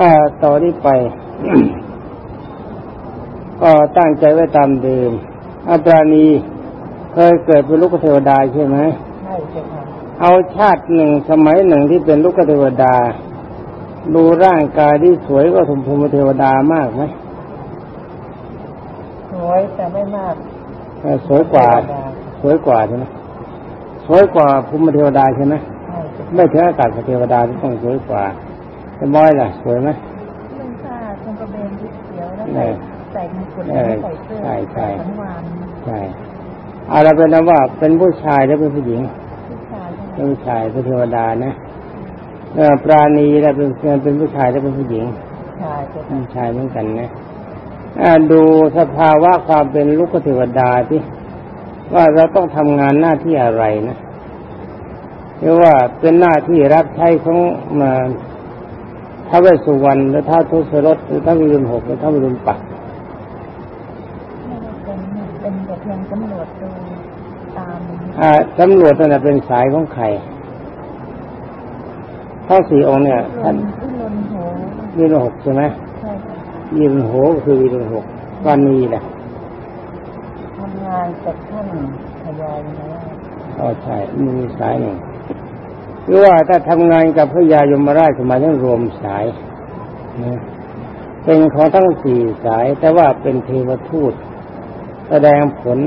อ่าต่อนนี้ไปก็ตั้งใจไว้ตามเดิมอัตรานีเคยเกิดเป็นลูกเทวดาใช่ไหมใช่ใช่ค่ะเอาชาติหนึ่งสมัยหนึ่งที่เป็นลูกเทวดา ดูร่างกายที่สวยก็สมภูมิเทวดามากไหมสวยแต่ไม่มากเออสวยกว่า สวยกว่าใช่ไหมสวยกว่าภูมิเทวดาใช่ไหมใช่ใช่ไม่ถึงอากาศเทวดาที่ต้องสวยกว่า แต่บอยล่ะสวยไหมนุ่งผ้าทรงกระเบนสีเขียวแล้วเอใส่อใส่มงกุฎเอแล้วอใส่เสื้อใช่ใช่สังวานใช่เอาละเป็นนะว่าเป็นผู้ชายหรือเป็นผู้หญิงผู้ชายใช่ไหมเป็นผู้ชายเป็นเทวดานะเออปราณีแล้วเป็นเป็นผู้ชายแล้วเป็นผู้หญิงชายใช่ไหมผู้ชายเหมือนกันนะอ่าดูสภาวะความเป็นลูกเทวดาที่ว่าเราต้องทำงานหน้าที่อะไรนะหรือว่าเป็นหน้าที่รับใช้ของมา ท้าวเวสสุวรรณหรือท้าวทุสรสหรือท้าววิรุณหกหรือท้าววิรุณปักษ์ไม่ได้เป็นเป็นแต่เพียงตำรวจดูตามอ่าตำรวจนั่นนะเป็นสายของใครทั้งสี่องค์เนี่ยลท่านนที่ลนโหวิรุณหกใช่ไหมใช่ค่ะวิรุณโหก็คือวิรุณหกปานีแหละทำงานกับท่านพยายนะอ๋อใช่มีสายหนึ่ง หรือว่าถ้าทำงานกับพระยายมราชสมัยทั้งรวมสายนะเป็นของทั้งสี่สาย แต่ว่าเป็นเทวทูต แสดงผล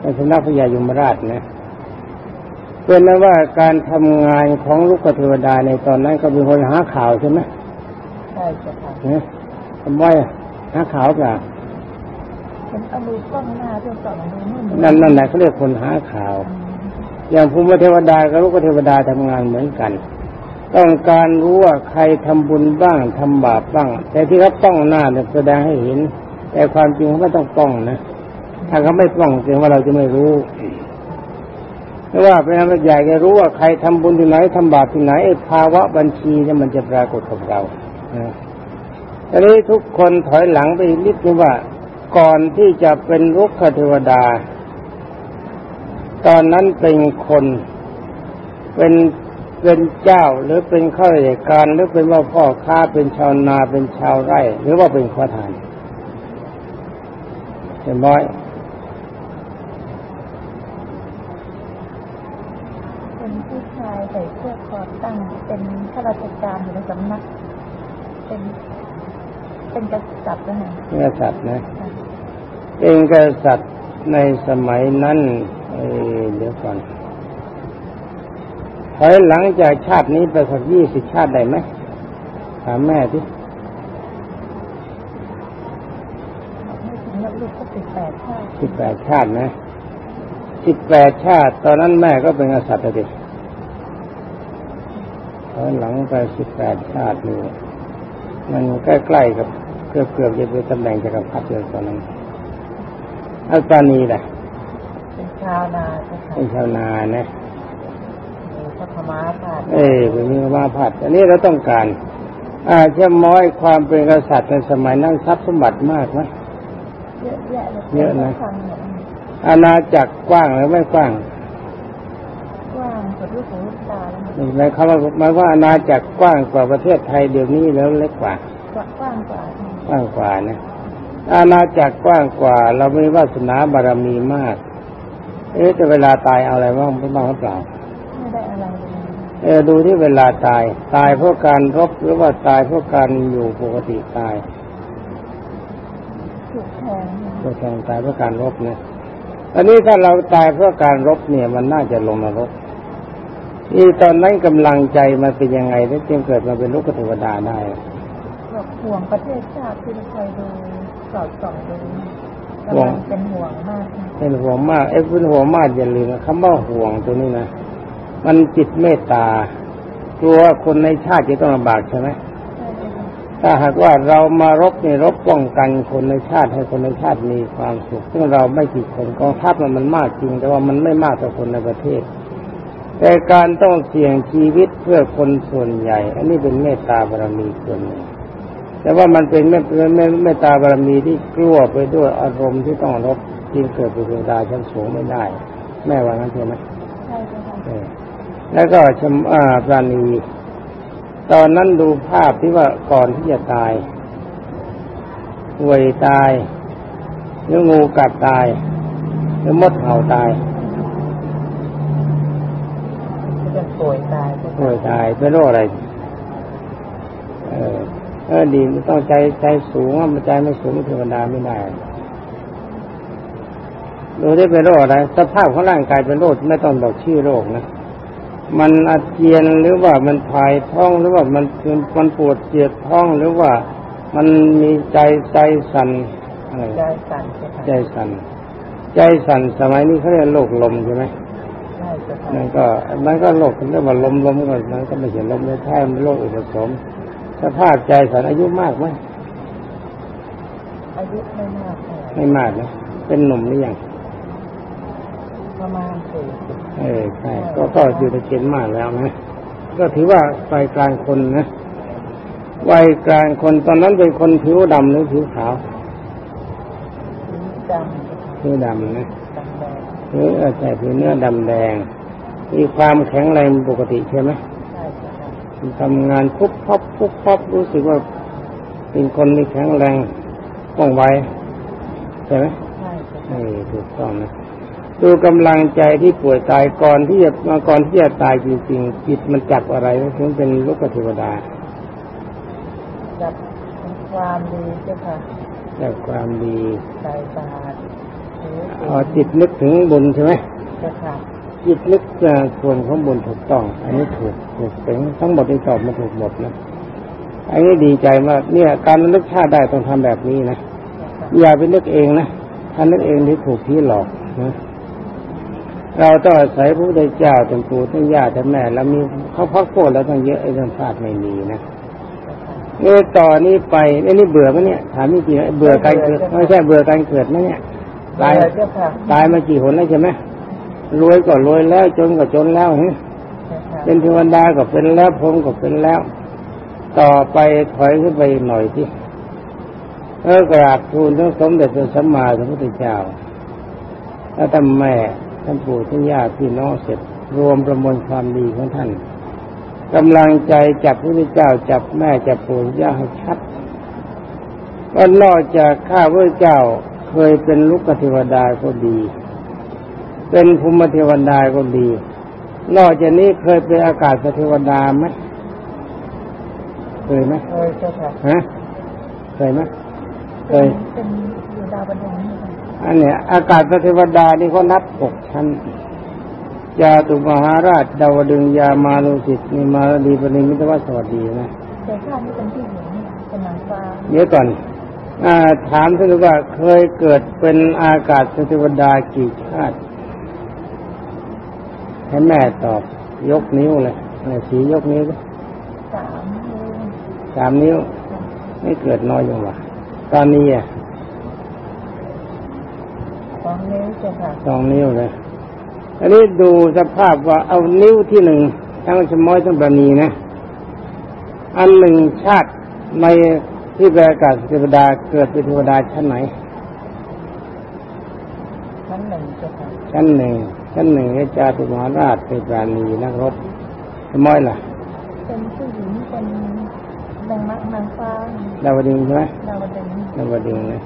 ในสำนักพระยายมราชนะเป็นนั้นว่าการทำงานของลูกเทวดาในตอนนั้นก็เป็นคนหาข่าวใช่ไหมใช่ใช่ค่ะนะทำไมหาข่าวเปล่าเป็นเอามือกล้องหน้าเพื่อส่องดูนู่นดูนั่นนั่นแหละเขาเรียกคนหาข่าว อย่างภูมิเทวดากับลูกเทวดาทำงานเหมือนกัน ต้องการรู้ว่าใครทำบุญบ้างทำบาปบ้าง แต่ที่เขาป้องหน้าเนี่ยแสดงให้เห็น แต่ความจริงเขาไม่ต้องป้องนะ ถ้าเขาไม่ป้องแสดงว่าเราจะไม่รู้เพราะว่าเป็นอันใหญ่ก็รู้ว่าใครทำบุญที่ไหนทำบาปที่ไหนภาวะบัญชีเนี่ยมันจะปรากฏกับเรานะตอนนี้ทุกคนถอยหลังไปนิดนึงว่าก่อนที่จะเป็นรุกเทวดา ตอนนั้นเป็นคนเป็นเป็นเจ้าหรือเป็นข้าราชการหรือเป็นว่าพ่อค้าเป็นชาวนาเป็นชาวไร่ หรือว่าเป็นขอทานเห็นไหมเป็นผู้ชายใส่เสื้อคอตั้ง เป็นข้าราชการอยู่ในสำนัก เป็นเป็นกษัตริย์นะฮะกษัตริย์นะเป็นกษัตริย์ในสมัยนั้น เอ่อเดี๋ยวก่อนถอยหลังจากชาตินี้ไปสักยี่สิบชาติได้ไหมถามแม่ที่ไม่ถึงแล้วลูกก็ติดแปดชาติสิบแปดชาตินะสิบแปดชาติ ตอนนั้นแม่ก็เป็นกษัตริย์เลยถอยหลังไปสิบแปดชาตินี่มันใกล้ๆกับเกือบเกือบๆจะเป็นตำแหน่งจักรพรรดิเลยตอนนั้นอัลปานีแหละเป็น ชาวนาเจ้าค่ะเป็นชาวนานะเป็นพระธรรมาพาดเอ้ยเป็นมีว่าพัดอันนี้เราต้องการ อาจจะม้อยความเป็นกษัตริย์ในสมัยนั้นทรัพย์สมบัติมากนะเยอะแยะเลยเยอะนะฟังเนี่ยอาณาจักรกว้างหรือไม่กว้างกว้างสุดลูกหูลูกตาแล้วมันหมายความว่าหมายว่าอาณาจักรกว้างกว่าประเทศไทยเดี๋ยวนี้แล้วเล็กกว่า กว้างกว่ากว้างกว่านะอาณาจักรกว้างกว่า เรามีวาสนาบารมีมาก เอ๊ะแต่เวลาตายเอาอะไรบ้างบ้างหรือเปล่าไม่ได้อะไรเลยเออดูที่เวลาตาย ตายเพราะการรบหรือว่าตายเพราะการอยู่ปกติตายถูกแทงตัวแทนตายเพราะการรบเนะอันนี้ถ้าเราตายเพราะการรบเนี่ย มันน่าจะลงนรกนี่ตอนนั้นกำลังใจมันเป็นยังไงถึงจึงเกิดมาเป็นลูกเทวดาได้ห่วงประเทศชาติที่คอยดูสอดส่องดู กำลังเป็นห่วงมากนะเป็นห่วงมากเอ้ยเป็นห่วงมากอย่าลืมนะคำว่าห่วงตัวนี้นะมันจิตเมตตากลัวว่าคนในชาติจะต้องลำบากใช่ไหมใช่ไหมคะถ้าหากว่าเรามารบเนี่ยรบป้องกันคนในชาติให้คนในชาติมีความสุข ซึ่งเราไม่กี่คนกองทัพมันมันมากจริง แต่ว่ามันไม่มากต่อคนในประเทศ แต่การต้องเสี่ยงชีวิตเพื่อคนส่วนใหญ่ อันนี้เป็นเมตตาบารมีส่วนหนึ่ง แต่ว่ามันเป็นเมตเมตเมตตาบารมีที่กลัวไปด้วยอารมณ์ที่ต้องรบจึงเกิดเป็นเทวดาชั้นสูงไม่ได้ แม่ว่างั้นใช่ไหมใช่ไหมคะเออแล้วก็ชมอ่าปราณี ตอนนั้นดูภาพที่ว่าก่อนที่จะตายป่วยตายหรืองูกัดตายหรือมดเห่าตายจะป่วยตายป่วยตายเป็นโรคอะไร เออ เออดีมันต้องใจใจสูงมันใจไม่สูงเทวดาไม่ได้ดูได้เป็นโรคอะไรสภาพของร่างกายเป็นโรคไม่ต้องบอกชื่อโรคนะมันอาเจียนหรือว่ามันภายท้องหรือว่ามันมันปวดเจียดท้องหรือว่ามันมีใจใจสั่นอะไรใจสั่นใช่ไหมใจสั่นใจสั่นสมัยนี้เขาเรียกโรคลมใช่ไหมใช่ค่ะนั่นก็มันก็โรคเรียกว่าลมลมก็มันก็ไม่ใช่ลมไม่ใช่มันโรคอุปสม สภาพใจสั่นอายุมากไหมอายุไม่มากค่ะไม่มากนะเป็นหนุ่มหรือยังประมาณสี่สิบเออใช่ก็ก็อยู่ในเกณฑ์มากแล้วนะก็ถือว่าวัยกลางคนนะวัยกลางคนตอนนั้นเป็นคนผิวดำหรือผิวขาวสีดำผิวดำนะดำแดงผิวเออใช่ผิวเนื้อดำแดง มีความแข็งแรงปกติใช่ไหมใช่ค่ะ ทำงานปุ๊บพับปุ๊บพับรู้สึกว่าเป็นคนมีแข็งแรงว่องไวใช่ไหมใช่ค่ะเออถูกต้องนะดูกำลังใจที่ป่วยตายก่อนที่จะมาก่อนที่จะตายจริงๆจิตมันจับอะไรถึงเป็นลูกเทวดาจับความดีเจ้าค่ะจับความดีใจบาตรหรือเอาจิตนึกถึงบุญใช่ไหมเจ้าค่ะ จิตนึกส่วนของบุญถูกต้อง อันนี้ถูกถูกเป็นทั้งหมดที่ตอบมาถูกหมดนะอันนี้ดีใจมากเนี่ย การนึกชาติได้ต้องทำแบบนี้นะอย่าไปนึกเองนะถ้านึกเองที่ถูกพี่หลอกนะเราต้องอาศัยพระพุทธเจ้าตนปู่ทั้งย่าทั้งแม่ แล้วมีเขาพักโทษแล้วต้องเยอะไอ้เรื่องพลาดไม่มีนะเนี่ต่อนนี้ไปไอ้นี่เบื่อไหมเนี่ยถามจริงเบื่อการเกิดไม่ใช่เบื่อการเกิดไหมเนี่ยตายตายมากี่หนแล้วใช่ไหม รวยก็รวยแล้วจนก็จนแล้วฮะเจ้าค่ะเป็นเทวดาก็เป็นแล้วพรหมก็เป็นแล้ว ต่อไปถอยขึ้นไปหน่อยที่เออกราบทูลทั้งสมเด็จพระสัมมาสัมพุทธเจ้าแล้วท่านแม่ท่านปู่ท่านย่าพี่น้องเสร็จรวมประมวลความดีของท่านกำลังใจจับพระพุทธเจ้าจับแม่จับปู่ท่านย่าให้ชัดว่านอกจากข้าพระเจ้าเคยเป็นลูกเทวดาก็ดี เป็นภูมิเทวดาก็ดี นอกจากนี้เคยเป็นอากาศเทวดาไหมเคยไหมเคยเจ้าค่ะฮะเคยไหมเคยเป็นอยู่ดาวบันดงนี่ค่ะอันเนี้ยอากาศเทวดานี่เขานับหกชั้นจาตุมหาราชดาวดึงยามานุสิตนิมาดีปณิมิตวสวัสดีนะแต่ข้านี่เป็นที่หญิงนี่เป็นนางฟ้าเดี๋ยวก่อนอาถามท่านว่าเคยเกิดเป็นอากาศเทวดากี่ชาติ ให้แม่ตอบ ยกนิ้วเลยแม่สียกนิ้วดิสามนิ้วสามนิ้ว ไม่เกิดน้อยยังวะตอนนี้อะสองนิ้วเจ้าค่ะสองนิ้วเลยอันนี้ดูสภาพว่าเอานิ้วที่หนึ่งทั้งชะม้อยทั้งบะนีนะ อันหนึ่งชาติในที่เป็นอากาศเทวดาเกิดเป็นเทวดาชั้นไหน ชั้นหนึ่งเจ้าค่ะชั้นหนึ่ง ชั้นหนึ่งพระจาตุมหาราชเป็นปราณีนักรบชะม้อยล่ะ เป็นผู้หญิงเป็นนางมักนางฟ้าดาวดึงใช่ไหมดาวบันดงดาวดึงนะ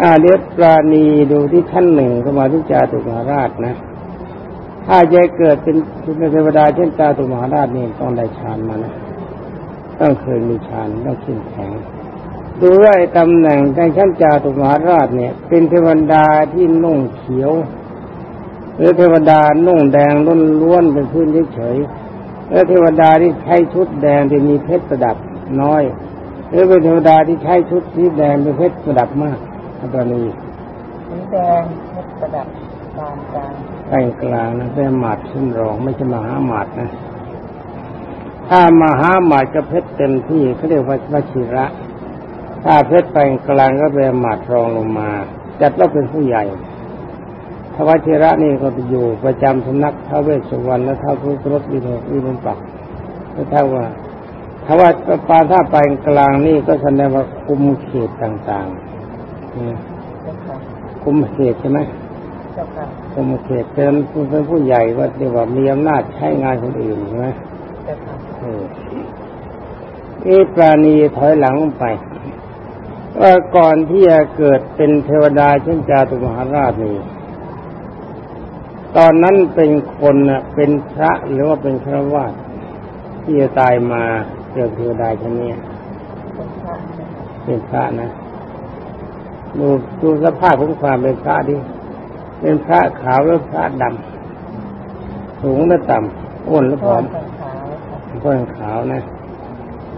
อ่าเดี๋ยวปราณีดูที่ชั้นหนึ่งก็มาที่จาตุมหาราชนะ ถ้าจะเกิดเป็นเป็นเทวดาเช่นจาตุมหาราชนี่ต้องได้ฌานมานะต้องเคยมีฌานต้องขึ้นแข็งดูว่าไอ้ตำแหน่งในชั้นจาตุมหาราชเนี่ย เป็นเทวดาที่นุ่งเขียว หรือเทวดานุ่งแดงล้วนล้วนๆเป็นพื้นเฉยๆแล้วเทวดาที่ใช้ชุดแดงที่มีเพชรประดับน้อยหรือเป็นเทวดาที่ใช้ชุดสีแดงเป็นเพชรประดับมากกรณีสีแดงเพชรประดับปานกลางกลางกลางนะเป็นหมาดขึ้นรองไม่ใช่มหาหมาดนะ ถ้ามหาหมาดก็เพชรเต็มที่เขาเรียกว่าวชิระ ถ้าเพชรปานกลางก็เป็นหมาดรองลงมาจัดว่าเป็นผู้ใหญ่ ถ้าวชิระนี่ก็จะอยู่ประจำสำนักท้าวเวสสุวรรณและท้าวพุทธรถวิโรวิรุณปักก็เท่าว่าถ้าว่าปานถ้าปานกลางนี่ก็แสดงว่าคุมเขตต่างๆคุมเขตใช่ไหมคุมเขตเป็นเป็นผู้ใหญ่ว่าเรียกว่ามีอำนาจใช้งานคนอื่นใช่ไหมเจ้าค่ะเอปราณีถอยหลังไปว่าก่อนที่จะเกิดเป็นเทวดาเช่นจาตุมหาราชนี่ ตอนนั้นเป็นคนน่ะเป็นพระหรือว่าเป็นฆราวาสที่จะตายมาเกิดเทวดาชนนี้เป็นพระนะดูดูสภาพของความเป็นพระดิเป็นพระขาวหรือพระดำสูงหรือต่ำอ้วนหรือผอมเป็นขาวค่ะค่อนขาวนะ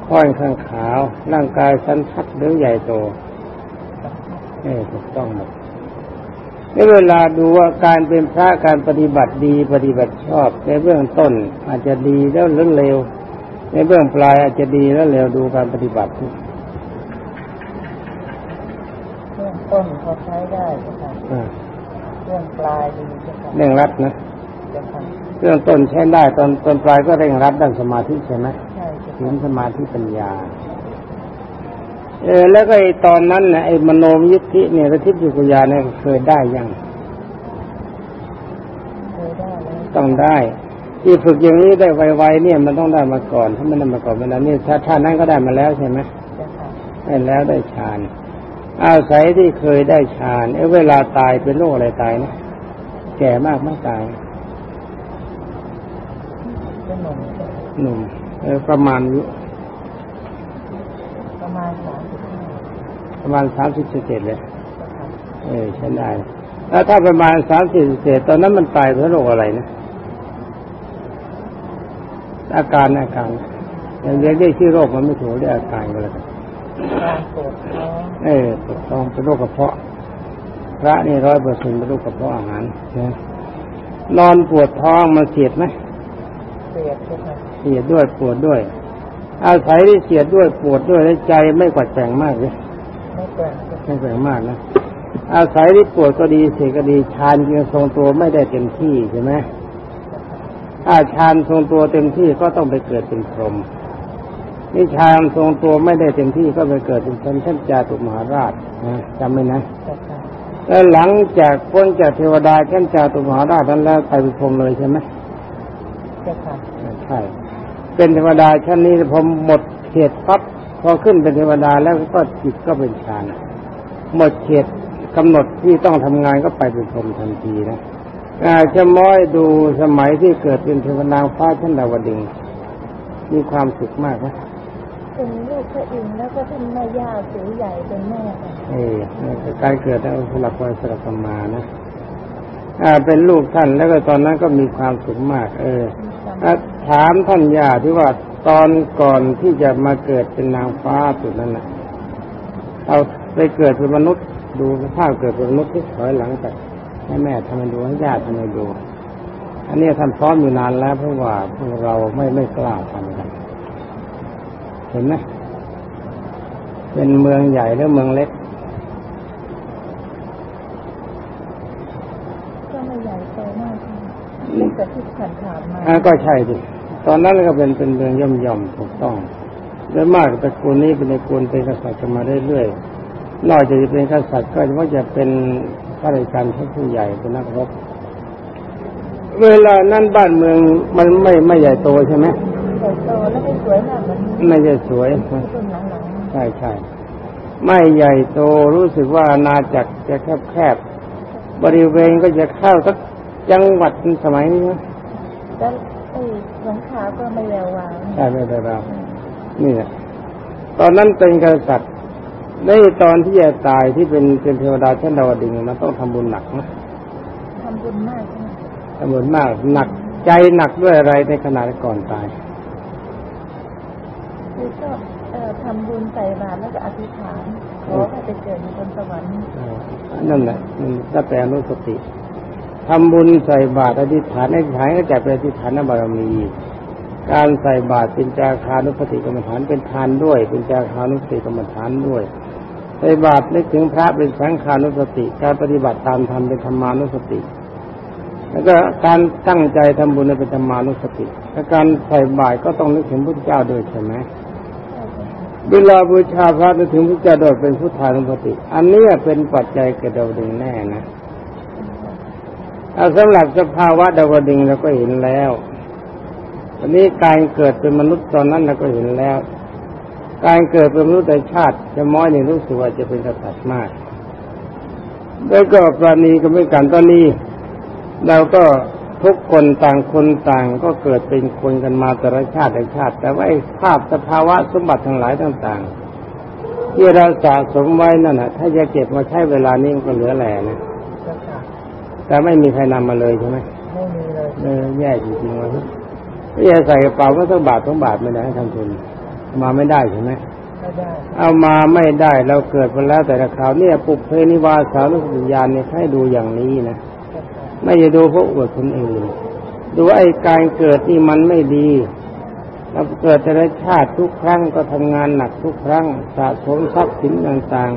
ค่อนข้างขาว ร่างกายสันทัดหรือใหญ่โตเออถูกต้องหมด ในเวลาดูว่าการเป็นพระการปฏิบัติดีปฏิบัติชอบ ในเบื้องต้นอาจจะดีแล้วหรือเลวในเบื้องปลายอาจจะดีแล้วเลวดูการปฏิบัติเรื่องต้นพอใช้ได้เจ้าค่ะอ่าเรื่องปลายดีเจ้าค่ะเร่งรัดนะเจ้าค่ะเรื่องต้นใช้ได้ตอนตอนปลายก็เร่งรัดด้านสมาธิใช่ไหมใช่เจ้าถึค่ะงสมาธิปัญญา เออแล้วก็ไอ้ตอนนั้นน่ะไอ้มโนมยิทธิเนี่ยระทิพยุกยาเนี่ยเคยได้ยังเคยได้แล้วต้องได้ที่ฝึกอย่างนี้ได้ไวๆเนี่ยมันต้องได้มาก่อน ถ้าไม่ได้มาก่อนเวลานี่ถ้าท่านนั้นก็ได้มาแล้วใช่ไหมเจ้าค่ะได้แล้วได้ฌานอาศัยที่เคยได้ฌานเอ้เวลาตายเป็นโรคอะไรตายนะแก่มากไม่ตายเป็นหนุ่มเจ้าค่ะหนุ่มเออประมาณอายุประ มาณสามสิบห้าประมาณสามสิบเจ็ดเลยเจ้าค่ะเออใช่ได้ แล้วถ้าประมาณสามสี่เศษตอนนั้นมันตายเพราะโรคอะไรนะ อาการอาการอย่างเรียกได้ชื่อโรคมันไม่ถูกเรียกอาการก็แล้วกันการปวดท้องเออถูกต้องเป็นโรคกระเพาะ พระนี่ร้อยเปอร์เซ็นต์เป็นโรคกระเพาะอาหารนะนอนปวดท้องมันเสียดไหมเสียดเจ้าค่ะเสียดด้วยปวดด้วย อาศัยที่เสียดด้วยปวดด้วยแล้วใจไม่กวัดแกงมากเลยไม่เกินเจ้าค่ะไม่แกงมากนะอาศัยที่ปวดก็ดีเสียก็ดีชานยังทรงตัวไม่ได้เต็มที่ใช่ไหมถ้าฌานทรงตัวเต็มที่ก็ต้องไปเกิดเป็นพรหมนี่ฌานทรงตัวไม่ได้เต็มที่ก็ไปเกิดเป็นพรหมท่านจาตุมหาราชนะจำไว้นะเจ้าค่ะแล้วหลังจากพ้นจากเทวดาท่านจาตุมหาราชนั้นแล้วไปเป็นพรหมเลยใช่ไหมเจ้าค่ะใช่ เป็นเทวดาชั้นนี้พอหมดเขตปั๊บพอขึ้นเป็นเทวดาแล้วก็จิตก็เป็นฌานหมดเขตกำหนดที่ต้องทำงานก็ไปเป็นพรหมทันทีนะอาจะม้อยดูสมัยที่เกิดเป็นเทวนางฟ้าชั้นดาวดึงส์มีความสุขมากนะเป็นลูกพระอินทร์แล้วก็ท่านแม่ย่าสีใหญ่เป็นแม่ค่ะเออการเกิดแล้วสลับวันสลับกันมานะอ่าเป็นลูกท่านแล้วก็ตอนนั้นก็มีความสุขมาก เออมีความอะ ถามท่านยาที่ว่าตอนก่อนที่จะมาเกิดเป็นนางฟ้าสุดนั้นนะเอาไปเกิดเป็นมนุษย์ดูสภาพเกิดเป็นมนุษย์ที่ถอยหลังไปให้แม่ทำให้ดูให้ญาติทำให้ดูอันนี้ท่านซ้อมอยู่นานแล้วเพราะว่าพวกเราไม่ไม่กล้าทำกันเห็นไหมเป็นเมืองใหญ่หรือเมืองเล็กไม่ใหญ่โตมากค่ะ เล็กแต่ที่ผ่านผ่านๆมาอ่าก็ใช่ดิตอนนั้นก็เป็นเป็นเมืองย่อมย่อมๆถูกต้องโดยมากตระกูลนี้เป็นตระกูลเป็นกษัตริย์กันมาเรื่อยๆนอกจากจะเป็นกษัตริย์ก็ว่าจะเป็นข้าราชการชั้นผู้ใหญ่เป็นนักรบเวลานั้นบ้านเมืองมันไม่ไม่ใหญ่โตใช่ไหมใหญ่โตแล้วไม่สวยมากเหมือนไม่ใช่สวยรุ่นหลังๆใช่ใช่ไม่ใหญ่โตรู้สึกว่าอาณาจักรจะแคบแคบๆบริเวณก็จะเข้าสัก จังหวัดสมัยนี้นะแล้วไอ้หลังคาก็ไม่แวววาวใช่ไม่ได้เรานี่แหละตอนนั้นเป็นกษัตริย์ในตอนที่จะตายที่เป็นเป็นเทวดาชั้นดาวดึงส์มันต้องทำบุญหนักนะทำบุญมากใช่ไหมทำบุญมากหนักใจหนักด้วยอะไรในขณะก่อนตายคือชอบเอ่อทำบุญใส่บาตรแล้วก็อธิษฐานขอให้ไปเกิดในบนสวรรค์เออนั่นแหละมันก็แต่อนุสติ ทำบุญใส่บาตรอธิษฐานอธิษฐานก็จะเป็นอธิษฐานบารมี การใส่บาตรเป็นจาคานุสติกรรมฐานเป็นทานด้วย เป็นจาคานุสติกรรมฐานด้วยใส่บาตรนึกถึงพระเป็นสังขานุสติ การปฏิบัติตามธรรมเป็นธรรมานุสติ แล้วก็การตั้งใจทำบุญเป็นธรรมานุสติและการใส่บาตรก็ต้องนึกถึงพระเจ้าด้วยใช่ไหมใช่ไหมคะเวลาบูชาพระนึกถึงพระเจ้าโดยเป็นพุทธานุสติ อันนี้เป็นปัจจัยเกิดดาดึงแน่นะ เอาสำหรับสภาวะดาวดึงเราก็เห็นแล้วอันนี้การเกิดเป็นมนุษย์ตอนนั้นเราก็เห็นแล้ว การเกิดเป็นมนุษย์ชาติจะม้อยในรู้สึกว่าจะเป็นกษัตริย์มากแล้วก็ปราณีก็ไม่กันตอนนี้เราก็ทุกคนต่างคนต่างก็เกิดเป็นคนกันมาแต่ละชาติแต่ชาติ แต่ว่าไอ้ภาพสภาวะสมบัติทั้งหลายต่าง ๆ ที่เราสะสมไว้นั่นนะถ้าจะเก็บมาใช้เวลานี้มันก็เหลือแหล่นะเจ้าค่ะ แต่ไม่มีใครนำมาเลยใช่ไหมไม่มีเลยเออแย่จริงๆเลยไม่จะใส่กระเป๋าก็ต้องบาทต้องบาทไม่ได้ให้ทำทุนเอามาไม่ได้ใช่ไหมไม่ได้เอามาไม่ได้เราเกิดมาแล้วแต่ละคราวเนี่ยปุกเพนิวาสารุสญาณเนี่ยให้ดูอย่างนี้นะเจ้าค่ะไม่จะดูเพราะอวดคนอื่นดูว่าไอ้การเกิดนี่มันไม่ดีเราเกิดแต่ละชาติทุกครั้งก็ทำงานหนักทุกครั้งสะสมทรัพย์สินต่าง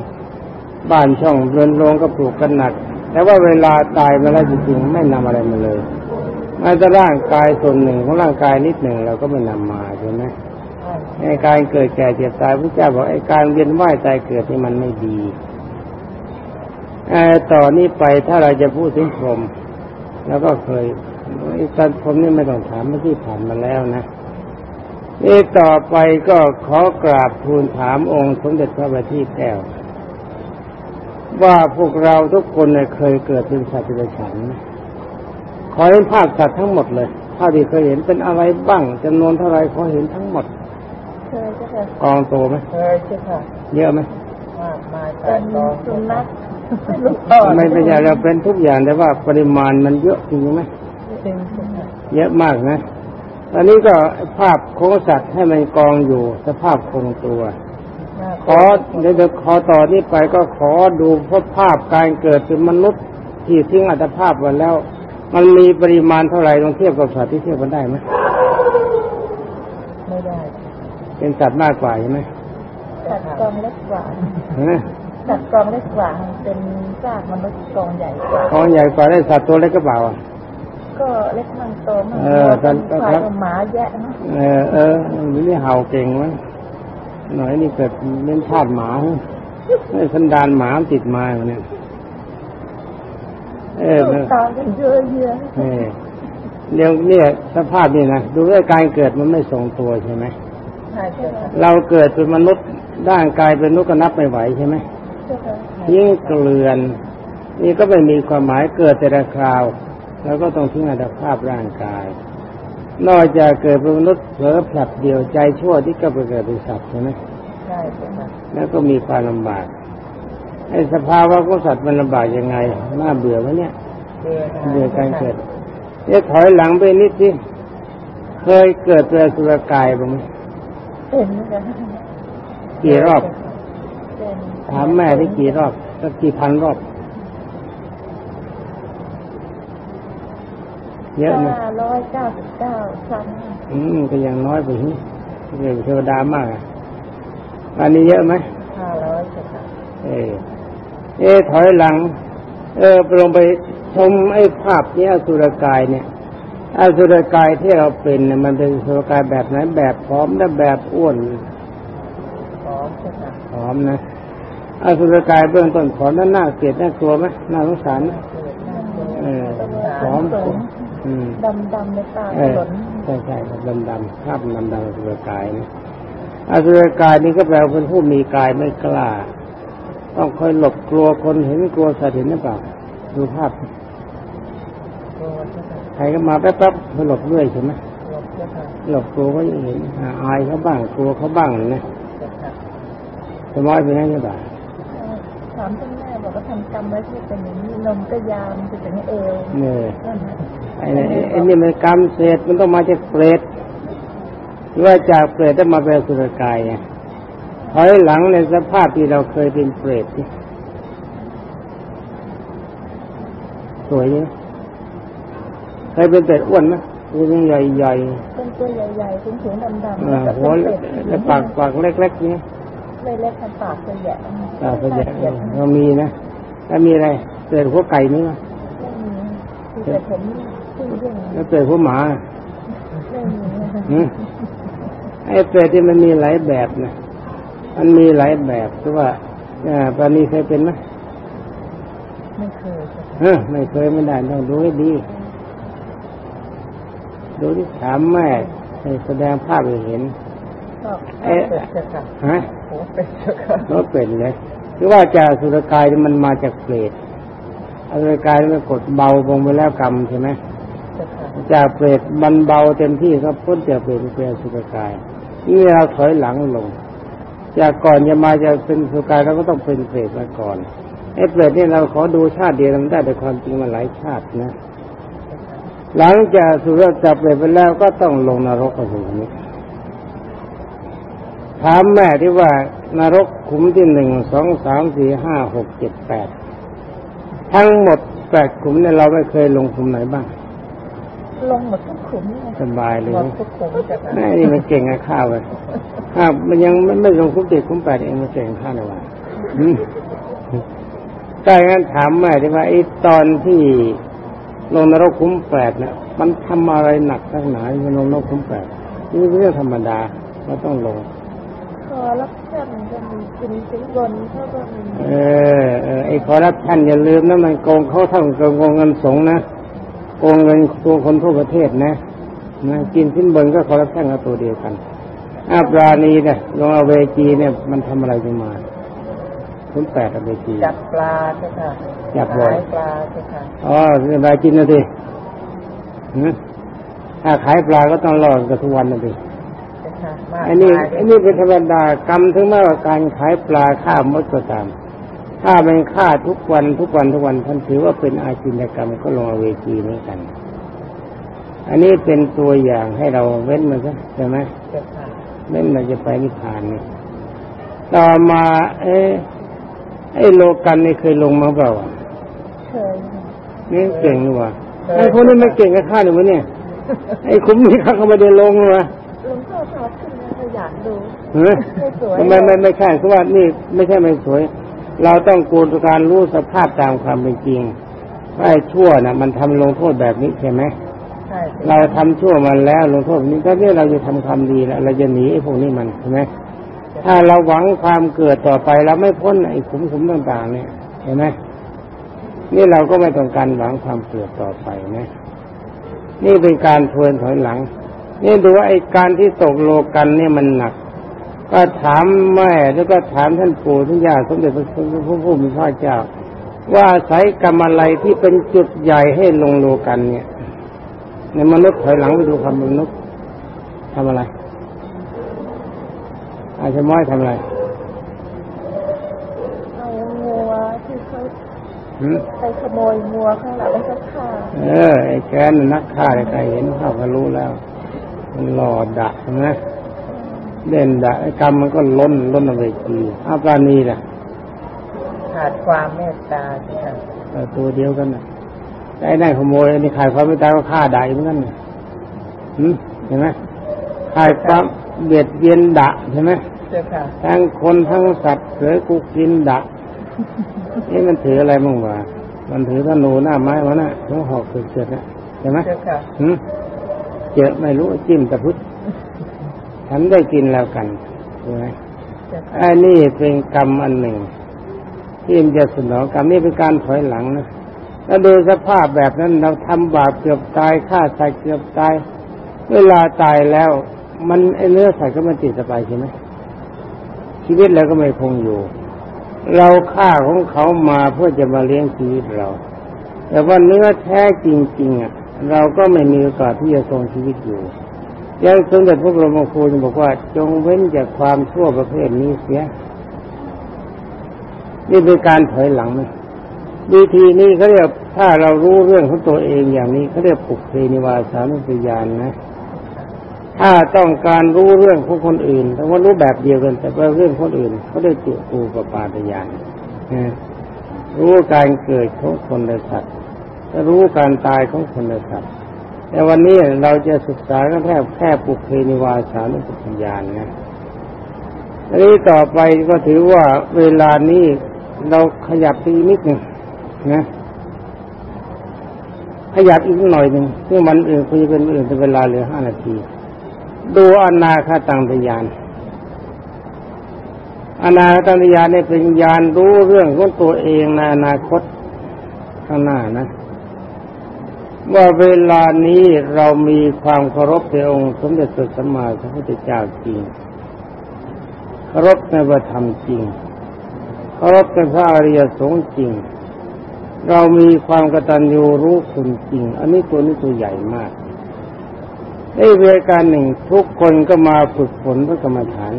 ๆ บ้านช่องเรือนโรงก็ปลูกกันหนัก แต่ว่าเวลาตายมาแล้วจริงๆไม่นำอะไรมาเลยแม้แต่ร่างกายส่วนหนึ่งของร่างกายนิดหนึ่งเราก็ไม่นำมาใช่ไหมไอ้การเกิดแก่เจ็บตายพระเจ้าบอกไอ้การเวียนว่ายตายเกิดนี่มันไม่ดีเอ่อต่อนนี้ไปถ้าเราจะพูดถึงพรมแล้วก็เคยไอ้ตอนพรมนี่ไม่ต้องถามเมื่อกี้ผ่านมาแล้วนะนี่ต่อไปก็ขอกราบทูลถามองค์สมเด็จพระบัณฑิตแก้ว ว่าพวกเราทุกคนเนี่ยเคยเกิดเป็นสัตว์เป็นฉันไหมขอเห็นภาพสัตว์ทั้งหมดเลยเท่าที่เคยเห็นเป็นอะไรบ้างจำนวนเท่าไรขอเห็นทั้งหมดเคยเจ้าค่ะกองโตไหมเคยเจ้าค่ะเยอะไหมมากมายเป็แต่นกองสุนัขไม่เป็นไรเราเป็นทุกอย่างแต่ว่าปริมาณมันเยอะจริงไหมจริงเจ้าค่ะเยอะมากนะตอนนี้ก็ภาพของสัตว์ให้มันกองอยู่สภาพคงตัวมาก ขอเดี๋ยวขอต่อนี้ไปก็ขอดูพระภาพการเกิดเป็นมนุษย์ที่ทิ้งอัตภาพไว้แล้ว มันมีปริมาณเท่าไหร่ลองเทียบกับสัตว์ที่เทียบกันได้ไหมไม่ได้ เป็นสัตว์มากกว่าใช่ไหมสัตว์กองเล็กกว่าเห็นไหมสัตว์กองเล็กกว่าเป็นซากมนุษย์กองใหญ่กว่ากองใหญ่กว่าได้สัตว์ตัวเล็กก็เปล่าอะก็เล็กมั่งโตมั่งเออเป็นตอนควายกับหมาแยะนะเออเออนี่เห่าเก่งมั้ย หน่อยนี่เกิดเป็นชาติหมาไอ้สันดานหมาติดมาอยู่เนี่ยเออตามกันเยอะเยอะเออเดี๋ยวเนี่ยสภาพนี่นะดูว่าการเกิดมันไม่ทรงตัวใช่ไหมใช่เจ้าค่ะเราเกิดเป็นมนุษย์ร่างกายเป็นมนุษย์ก็นับไม่ไหวใช่ไหมเจ้าค่ะยิ่งเกลือน นี่ก็ไม่มีความหมายเกิดแต่ละคราว แล้วก็ต้องทิ้งอัตภาพร่างกาย นอกจากเกิดเป็นมนุษย์เผลอผลัดเดียวใจชั่วที่ก็ไปเกิดเป็นสัตว์ใช่ไหมใช่เจ้าค่ะแล้วก็มีความลำบากไอ้สภาวะของสัตว์มันลำบากยังไงน่าเบื่อไหมเนี่ยเบื่อหน่ายเบื่อการเกิดเอ๊ะถอยหลังไปนิดสิเคยเกิดเป็นอสุรกายบ้างไหมเป็นกันกี่รอบเป็นถามแม่ที่กี่รอบสักกี่พันรอบ เยอะไหมห้าร้อยเก้าสิบเก้าครั้งอืมก็ยังน้อยไปหิเรื่องเทวดามากอะอันนี้เยอะไหมห้าร้อยเจ้าค่ะเออเอะถอยหลัง เออไปลงไปชมไอ้ภาพเนี้ยอสุรกายเนี่ยอสุรกายที่เราเป็นเนี่ยมันเป็นอสุรกายแบบไหนแบบผอมและแบบอ้วนพร้อมเจ้าค่ะผอมนะอสุรกายเบื้องต้นผอมแล้วน่าเกลียดน่ากลัวไหมน่าสงสารไหมเกิดหน้าเกิดเออผอมอืม ดำดำๆในตาเอถอลนใช่ใช่ครับดำดำภาพดำดำอสุรกายนะอสุรกายนี่ก็แปลว่าเป็นผู้มีกายไม่กล้า ต้องคอยหลบกลัวคนเห็นกลัวสัตว์เห็นหรือเปล่าดูภาพโกรธเจ้าค่ะใครก็มาแป๊บๆไปหลบเรื่อยใช่ไหมหลบเจ้าค่ะหลบกลัวก็ยังเห็นอ่าอายเขาบ้างกลัวเขาบ้างนะเจ้าค่ะสมอยเป็นไงใช่ป่ะ ถามท่านแม่บอกว่าทำกรรมไว้ที่เป็นอย่างนี้นมก็ยาวมันจะถึงเอวเนี่ยนั่นนะไอ้นี่ไอ้นี่มันกรรมเศษมันต้องมาจากเปรตหรือว่าจากเปรตได้มาเป็นอสุรกายไงถอยหลังในสภาพที่เราเคยเป็นเปรตนี่สวยไหมเคยเป็นเปรตอ้วนไหมตัวยังใหญ่เป็นตัวใหญ่ๆสูงๆดำๆๆอ่าแล้วหัวก็และปากปากเล็กๆนี่ เล็กๆทำปากตัวใหญ่ปากเป็นใหญ่เรามีนะแล้วมีอะไรเปรตหัวไก่นี่มั้ยไม่มีคือแต่ผมขึ้นยิ่งแล้วเปรตหัวหมาไม่มีนะคะหืมไอ้เปรตที่มันมีหลายแบบนะมันมีหลายแบบคือว่าอ่าปานีเคยเป็นไหมไม่เคยเจ้าค่ะเออไม่เคยไม่ได้ต้องดูให้ดีดูที่ถามแม่ให้แสดงภาพให้เห็นชอบเป็ดเจ้าค่ะฮะ โอ้เป็ดเจ้าค่ะรถเป็นเลยคือว่าจากสุรกายนี่มันมาจากเปรตอสุรกายมันกดเบาลงไปแล้วกรรมใช่ไหมเจ้าค่ะจากเปรตมันเบาเต็มที่ก็พ้นจากเปรตเป็นอสุรกายนี่เราถอยหลังลง จากก่อนจะมาจะเป็นสุรกายเราก็ต้องเป็นเปรตมาก่อนไอ้เปรตนี่เราขอดูชาติเดียวมันได้แต่ความจริงมาหลายชาตินะ หลังจากสุรจับเปรตไปแล้วก็ต้องลงนรกกันถึงนี้ ถามแม่ที่ว่านรกขุมที่หนึ่งสองสามสี่ห้าหกเจ็ดแปดทั้งหมดแปดขุมเนี่ยเราไม่เคยลงขุมไหนบ้าง ลงหมดทุกขุมเลยสบายเลยหมดนะทุกคนเจ้าค่ะแม่นี่มันเก่งอะข้าวเลยข้าวมันยังไม่ไม่ลงขุมเจ็ดขุมแปดเองมันเก่งข้าวเลยว่ะอืมถ้าอย่างนั้นถามแม่ที่ว่าไอ้ตอนที่ลงนรกขุมแปดเนี่ยมันทำอะไรหนักทั้งหนามันลงนรกขุมแปดนี่เป็นเรื่องธรรมดาเราต้องลงค อรับชั่นก็มีกินสินบนเขาก็มีเออเออไอ้คอร์รัปชันอย่าลืมนะมันโกงเขาเท่ากับโกงเงินสงฆ์นะโกงเงินตัวคนทั่วประเทศนะนะกินสิ้นบนก็คอร์รัปชันกับตัวเดียวกันอาปราณีเนี่ยลงเอาเวจีเนี่ยมันทำอะไรกันมาคุณแปดเอาเวจีจับปลาเจ้าค่ะจับบ่อยขายปลาเจ้าค่ะอ๋อเรื่องอะไรกินนะดิหือถ้าขายปลาก็ต้องรอดกันทุกวันนะดิเจ้าค่ะมาก อันนี้มายอันนี้เป็นธรรมดากรรมถึงแม้ว่าการขายปลาฆ่ามดก็ตาม ถ้ามันฆ่าทุกวันทุกวันทุกวันท่านถือว่าเป็นอาชินกรรมก็ลงอเวจีเหมือนกัน อันนี้เป็นตัวอย่างให้เราเว้นมันซะใช่ไหมเจ้าค่ะเว้นเราจะไปนิพพานเนี่ยต่อมา เอ๊ะไอ้โลกันนี่เคยลงมาเปล่าเคยนี่เก่งนี่หว่าไอ้พวกนี้ไม่เก่งกับข้าหรือวะเนี่ยไอ้คุ้มนี่ข้าก็ไม่ได้ลงเลยวะ ไม่สวยไม่ไม่ไม่ใช่คือว่านี่ไม่ใช่ไม่สวย เราต้องกูลการรู้สภาพตามความเป็นจริงว่าไอ้ชั่วน่ะมันทำลงโทษแบบนี้ใช่ไหมใช่จ้ะเราทำชั่วมันแล้วลงโทษแบบนี้ถ้าเนี่ยเราจะทำความดีแล้วเราจะหนีไอ้พวกนี้มันใช่ไหมถ้าเราหวังความเกิดต่อไปเราไม่พ้นไอ้ขุมขุมต่าง ๆ เนี่ยเห็นไหมนี่เราก็ไม่ต้องการหวังความเกิดต่อไปนะ นี่เป็นการทวนถอยหลัง นี่ดูว่าไอ้การที่ตกโลกันเนี่ยมันหนัก ก็ถามแม่แล้วก็ถามท่านปู่ท่านย่าสมเด็จพระผู้ผู้มีพระเจ้า ว่าอาศัยกรรมอะไรที่เป็นจุดใหญ่ให้ลงโลกันเนี่ย ในมนุษย์ถอยหลังไปดูคำมนุษย์ทำอะไร อาจจะม้อยทำอะไรเอางัวที่เขาหืมไปขโมยงัวข้างหลังแล้วก็ฆ่าเออไอ้แกนน่ะนักฆ่าใครเห็นภาพก็รู้แล้ว มันหลอดดะใช่ไหม เล่นดะไอ้กรรมมันก็ล้นล้นเอาไปทีอาปราณีล่ะขาดความเมตตาเจ้าค่ะเออตัวเดียวกันน่ะแต่ไอ้นั่นขโมยไอ้นี่ขายความไม่ตายก็ฆ่าได้เหมือนกันน่ะหืมเห็นไหมขายความเบียดเบียนดะใช่ไหมเจ้าค่ะทั้งคนทั้งสัตว์เสือกูกินดะนี่มันถืออะไรบ้างวะมันถือธนูหน้าไม้วะน่ะทั้งหอกเสือกๆนะใช่ไหมเจ้าค่ะหืมเจอไม่รู้จิ้มตะพุด ฉันได้กินแล้วกันใช่ไหมเจ้าค่ะไอ้นี่เป็นกรรมอันหนึ่ง ที่มันจะสนองกรรมนี่เป็นการถอยหลังนะแล้วดูสภาพแบบนั้นเราทำบาปเกือบตายฆ่าสัตว์เกือบตาย เวลาตายแล้ว มันไอ้เนื้อสัตว์ก็มันติดสบายใช่ไหมชีวิตเราก็ไม่คงอยู่ เราฆ่าของเขามาเพื่อจะมาเลี้ยงชีวิตเรา แต่ว่าเนื้อแท้จริงๆอะเราก็ไม่มีโอกาสที่จะทรงชีวิตอยู่ ยังสมเด็จพระบรมครูจึงบอกว่า จงเว้นจากความชั่วประเภทนี้เสีย นี่เป็นการถอยหลังไหมวิธีนี้เขาเรียกถ้าเรารู้เรื่องของตัวเองอย่างนี้เขาเรียกปุกเพนิวาสานุสยานนะ ถ้าต้องการรู้เรื่องของคนอื่นแต่ว่ารู้แบบเดียวกัน แต่ว่าเรื่องคนอื่นเขาได้จุปูปปาตยานรู้การเกิดของคนและสัตว์รู้การตายของคนและสัตว์ แต่วันนี้เราจะศึกษาแค่แค่ปุเพนิวาสานุสยานนะอันนี้ต่อไปก็ถือว่าเวลานี้เราขยับไปอีกนิดหนึ่งนะขยับอีกหน่อยหนึ่งซึ่มันอื่นคุยเป็นอื่นเป็นเวลาเหลือห้านาที ดูอนาคตังตยานอนาคตังตยานเนี่ยเป็นญาณรู้เรื่องของตัวเองในอนาคตข้างหน้านะ ว่าเวลานี้เรามีความเคารพในองค์สมเด็จพระสัมมาสัมพุทธเจ้าจริงเคารพในพระธรรมจริงเคารพในพระอริยสงฆ์จริง เรามีความกตัญญูรู้คุณจริง อันนี้ตัวนี้ตัวใหญ่มากในเวลาการหนึ่งทุกคนก็มาฝึกฝนพระกรรมฐาน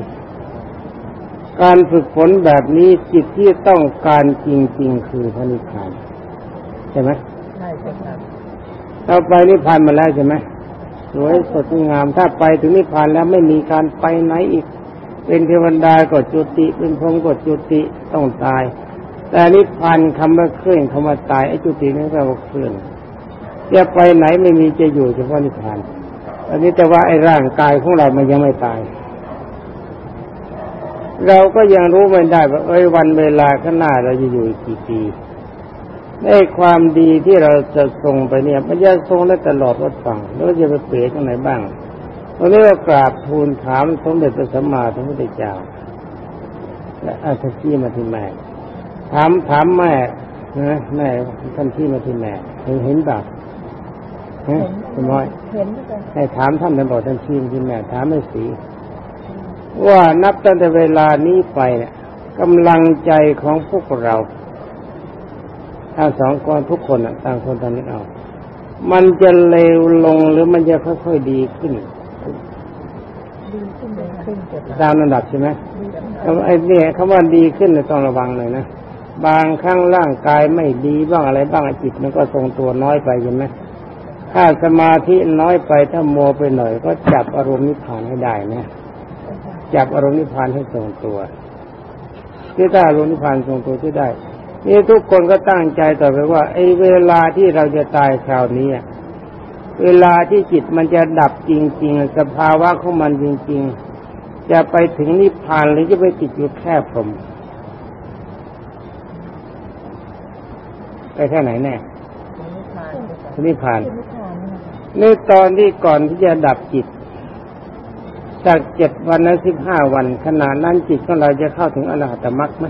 การฝึกฝนแบบนี้จิตที่ต้องการจริง ๆ คือพระนิพพานใช่ไหม เราไปนิพพานมาแล้วใช่ไหมสวยสดงาม ถ้าไปถึงนิพพานแล้วไม่มีการไปไหนอีก เป็นเทวดาก็จุติ เป็นพรหมก็จุติต้องตาย แต่นิพพานคำว่าเคลื่อนคำว่าตายไอ้จุตินี่ก็ว่าเคลื่อนจะไปไหนไม่มีจะอยู่เฉพาะนิพพาน อันนี้แต่ว่าไอ้ร่างกายของเรามันยังไม่ตาย เราก็ยังรู้ไม่ได้ว่าเอ้ยวันเวลาข้างหน้าเราจะอยู่อีกกี่ปี ในความดีที่เราจะส่งไปเนี่ยมันจะส่งได้ตลอดวัดฝั่งแล้วจะไปเปรตตรงไหนบ้างวันนี้เรากราบทูลถามสมเด็จพระสัมมาสัมพุทธเจ้าและอาทชี้มาที่แม่ถามถามแม่นะแม่ท่านที่มาที่แม่เห็นเห็นแบบเห็นคุณน้อยเห็นด้วยกันให้ถามท่านท่านบอกท่านชี้มาที่แม่ถามไม่สีว่านับตั้งแต่เวลานี้ไปเนี่ยกำลังใจของพวกเรา ทั้งสองคนทุกคนต่างคนต่างนึกเอา มันจะเลวลงหรือมันจะค่อยๆดีขึ้นตามระดับใช่ไหมคำไอ้เนี่ยคำว่าดีขึ้นต้องระวังหน่อยนะบางครั้งร่างกายไม่ดีบ้างอะไรบ้างจิตมันก็ทรงตัวน้อยไปใช่ไหมถ้าสมาธิน้อยไปถ้าโมไปหน่อย ก็จับอารมณ์นิพพานให้ได้นะจับอารมณ์นิพพานให้ทรงตัวที่ถ้อารมณ์นิพพานทรงตัวที่ได้ นี่ทุกคนก็ตั้งใจต่อไปว่าไอ้เวลาที่เราจะตายคราวนี้อะเวลาที่จิตมันจะดับจริง ๆ สภาวะของมันจริง ๆ จะไปถึงนิพพานหรือจะไปติดอยู่แค่พรหมไปแค่ไหนแน่นิพพานจะถึงนิพพานขึ้นนิพพานนี่นะคะนี่ตอนที่ก่อนที่จะดับจิต จากเจ็ดวันนั้นสิบห้าวัน ขณะนั้นจิตของเราจะเข้าถึงอรหัตมรรคไหม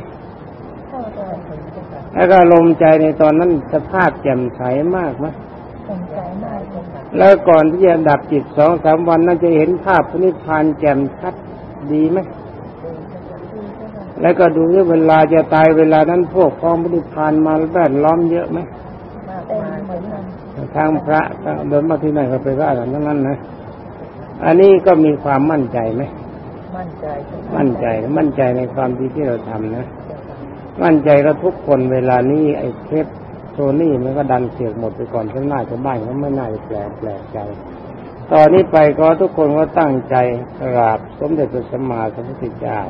เข้าใจ ถึงจะ แล้วก็ลมณ์ใจในตอนนั้นสภาพแจ่มใสมากไหมสนใจมากเลยค่ะแล้วก่อนที่จะดับจิตสองสามวันนั้นจะเห็นภาพพระนิพพานแจ่มชัดดีไหมดีใช่ไหมแล้วก็ดูว่าเวลาจะตายเวลานั้นพวกพ้องพระนิพพานมาแวดล้อมเยอะไหมมากเต็มมายเหมือนกันทางพระทางเดินมาที่ไหนก็ไปว่ากันทั้งนั้นนะอันนี้ก็มีความมั่นใจไหมมั่นใจ มั่นใจ มั่นใจในความดีที่เราทำนะ มั่นใจก็ทุกคนเวลานี้ไอ้เทปโซนี่มันก็ดันเสียงหมดไปก่อนข้างหน้าชาวบ้านเขาไม่น่าจะแปลกแปลกใจตอนนี้ไปก็ทุกคนก็ตั้งใจกราบสมเด็จพระสัมมาสัมพุทธเจ้า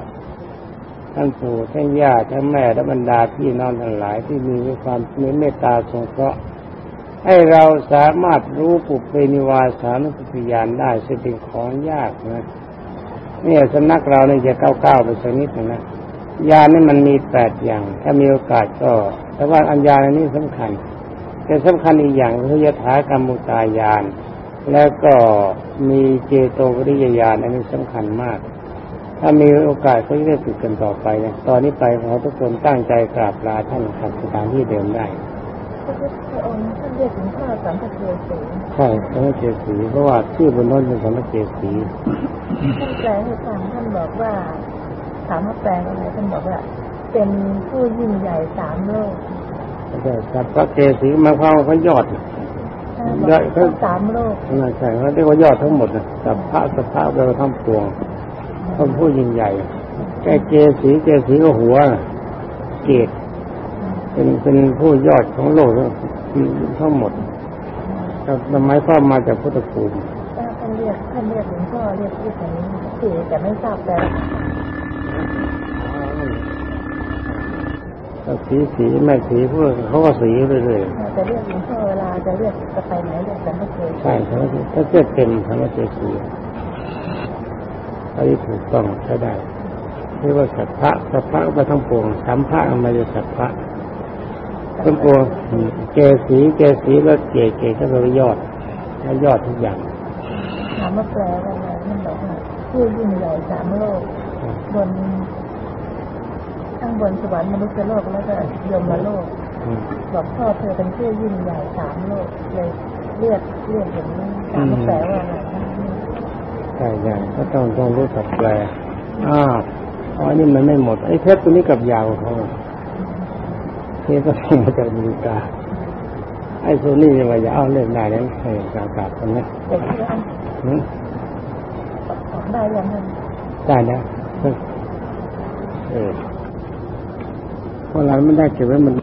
ท่านปู่ท่านย่าท่านแม่และบรรดาพี่น้องทั้งหลายที่มีความมีเมตตาสงเคราะห์ให้เราสามารถรู้ปุเพนิวาสานุสติญาณได้ซึ่งเป็นของยากนะ เนี่ยสำนักเราเนี่ยจะก้าวก้าวไปสักนิดหนึงนะ ยานี่มันมีแปดอย่าง ถ้ามีโอกาสก็ แต่ว่าอัญญาณอันนี้สำคัญ แต่สำคัญอีกอย่างคือยถากรรมุตายาน แล้วก็มีเจโตวริยญาณอันนี้สำคัญมาก ถ้ามีโอกาสก็จะได้ฝึกกันต่อไปนะตอนนี้ไปขอทุกคนตั้งใจกราบลาท่านกลับสถานที่เดิมได้พระพุทธองค์ท่านเรียกถึงข้าสัมภเทสีใช่สมเจสีเพราะว่าชื่อบนโน้นเป็นสมเจสีท่านแปลให้ฟังท่านบอกว่า ถามว่าแปลอะไรท่านบอกว่า เป็นผู้ยิ่งใหญ่สามโลกใช่ครับพระเจสีหมายความว่าเขายอดท่านบอกว่าสามโลกน่าใช่เขาเรียกว่ายอดทั้งหมดนะสัพพะสัพพะแปลว่าทั้งปวงท่านผู้ยิ่งใหญ่แค่เจสีเจสีก็หัวน่ะเกตเป็นเป็นผู้ยอดของโลกทั้งหมดครับหมายความมาจากพุทธภูมิท่านเรียกท่านเรียกหลวงพ่อเรียกที่อย่างนี้คือแต่ไม่ทราบแปลก็ สีสีแม่สีพวกเขาก็สีเรื่อยจะเรียกหลวงพ่อเวลาจะเรียกจะไปไหนเรียกสัมภเทสีๆใช่เขาถ้าเกิดเต็มธรรมเจสีอันนี้ถูกต้องใช้ได้เรียกว่าสัพพะสัพพะก็ทั้งปวงสัมภะมาจากสัพพะทั้งปวงเจสีเจสีแล้วเจเจก็แปลว่ายอดแล้วยอดทุกอย่างถามว่าแปลว่าอะไรท่านบอกว่าผู้ยิ่งใหญ่สามโลก บนขั้งบนสวรรค์มนุษย์โลกแล้วก็ยมโลกบอกพ่อเธอเป็นเชื่อยิ่งใหญ่สามโลกเลยเลือดเลือดเห็นสามแสนว่าใช่ใช่ก็ต้องต้องรู้สับแปลอ้าวอ๋อนี่มันไม่หมดไอ้เพชรตัวนี้กับยาวเขาเพชรก็ส่งมาจากมริกาไอ้โซนี่ยังไงอย่าเอาเล่นได้แล้วใส่กากาบกันนะได้แล้วได้แล้ว เพราะเราไม่ได้เก็บไว้มัน